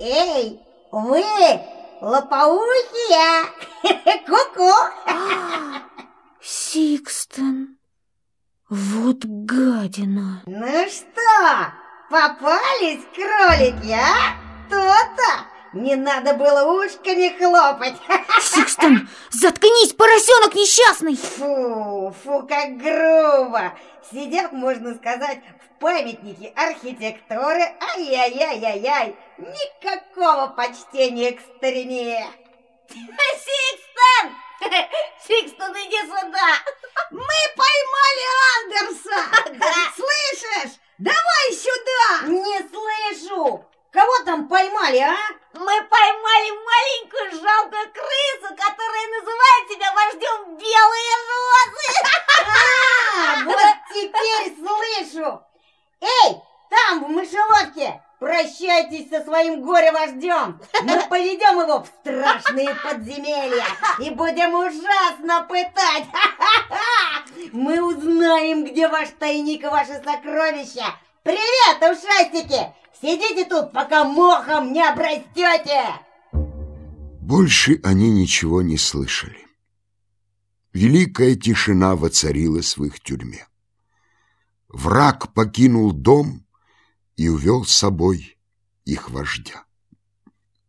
Эй, вы, лопоухие! Ку-ку! Сикстон, вот гадина. Ну что, попались кролики, а? То-то! Не надо было ушками хлопать. Сикстон, заткнись, поросенок несчастный! Фу, фу, как грубо. Сидят, можно сказать, в памятнике архитектуры. Ай-яй-яй-яй-яй. Никакого почтения к старине. Сикстон! Сикстон, иди сюда! Мы поймали Андерса! Слышишь? Давай сюда! Не слышу! Кого там поймали, а? Мы поймали маленькую жалкую крысу, которая называет себя вождем Белые Розы! А, вот теперь слышу! Эй, там, в мышеловке, прощайтесь со своим горе-вождем! Мы поведем его в страшные подземелья и будем ужасно пытать! Мы узнаем, где ваш тайник и ваши сокровища! Привет, ушастики! Сидите тут, пока мохом не обрастете! Больше они ничего не слышали. Великая тишина воцарилась в их тюрьме. Враг покинул дом и увел с собой их вождя.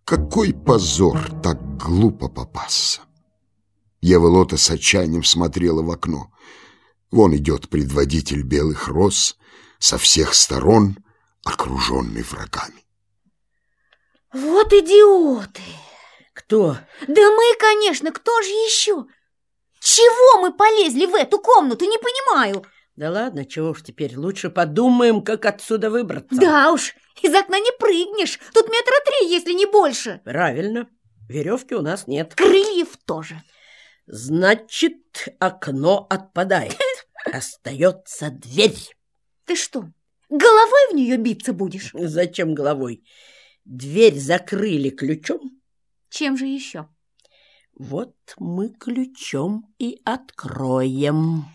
Какой позор так глупо попасться! Ева Лота с отчаянием смотрела в окно. Вон идет предводитель белых роз со всех сторон, окруженный врагами. Вот идиоты! Кто? Да мы, конечно, кто же еще? Чего мы полезли в эту комнату, не понимаю. Да ладно, чего уж теперь, лучше подумаем, как отсюда выбраться. Да уж, из окна не прыгнешь, тут метра три, если не больше. Правильно, веревки у нас нет. Крыльев тоже. Значит, окно отпадает. Остается дверь. Ты что, головой в нее биться будешь? Зачем головой? Дверь закрыли ключом. Чем же еще? Вот мы ключом и откроем.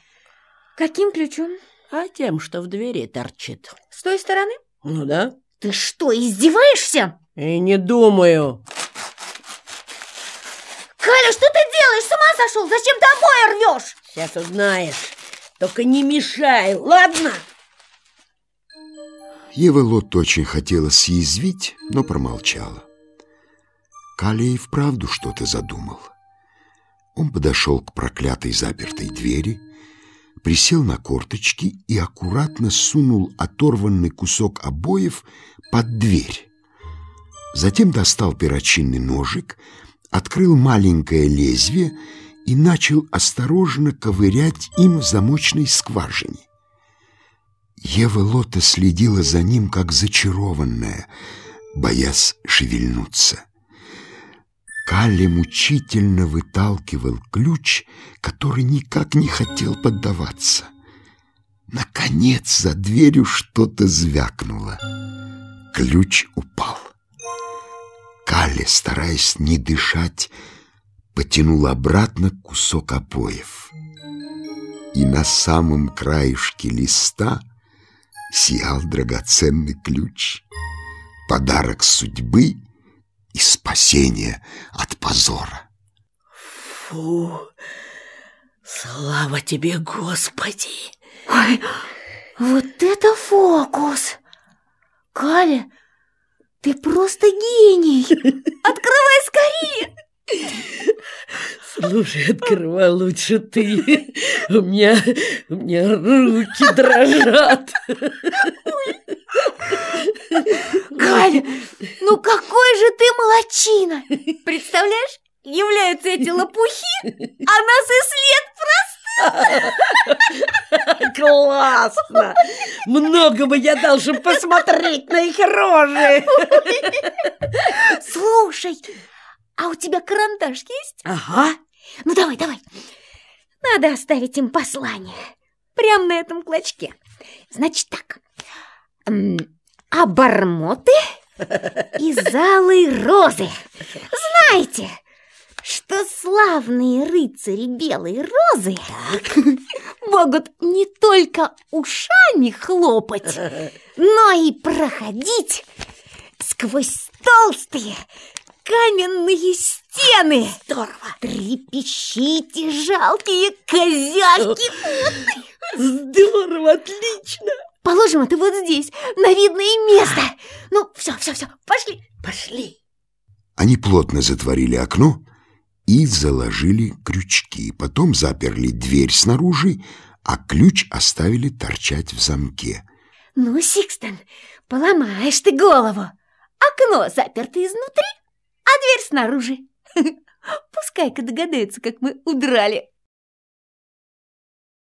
Каким ключом? А тем, что в двери торчит. С той стороны? Ну да. Ты что, издеваешься? И не думаю. Каля, что ты делаешь? С ума сошел? Зачем ты обои рвешь? Сейчас узнаешь. Только не мешай, ладно? Ева Лот очень хотела съязвить, но промолчала. Каля и вправду что-то задумал. Он подошел к проклятой запертой двери, присел на корточки и аккуратно сунул оторванный кусок обоев под дверь. Затем достал перочинный ножик, открыл маленькое лезвие и начал осторожно ковырять им в замочной скважине. Ева Лота следила за ним, как зачарованная, боясь шевельнуться. Калли мучительно выталкивал ключ, который никак не хотел поддаваться. Наконец за дверью что-то звякнуло. Ключ упал. Калли, стараясь не дышать, потянул обратно кусок обоев. И на самом краешке листа сиял драгоценный ключ. Подарок судьбы — и спасение от позора. Фу, слава тебе, Господи! Ой, вот это фокус! Каля, ты просто гений! Открывай скорее! Слушай, открывай лучше ты. У меня, у меня руки дрожат. Галя, ну какой же ты молочина! Представляешь, являются эти лопухи, а нас и след простыл. Классно! Много бы я должен посмотреть на их рожи. Слушай, а у тебя карандаш есть? Ага. Ну давай, давай. Надо оставить им послание. Прямо на этом клочке. Значит так. Обормоты из алой розы. Знаете, что славные рыцари белой розы могут не только ушами хлопать, но и проходить сквозь толстые каменные стены. Здорово. Трепещите, жалкие козяшки. Здорово, отлично. Положим это вот здесь, на видное место. Ну, все, все, все, пошли. Пошли. Они плотно затворили окно и заложили крючки. Потом заперли дверь снаружи, а ключ оставили торчать в замке. Ну, Сикстон, поломаешь ты голову. Окно заперто изнутри, а дверь снаружи. Пускай-ка догадаются, как мы удрали.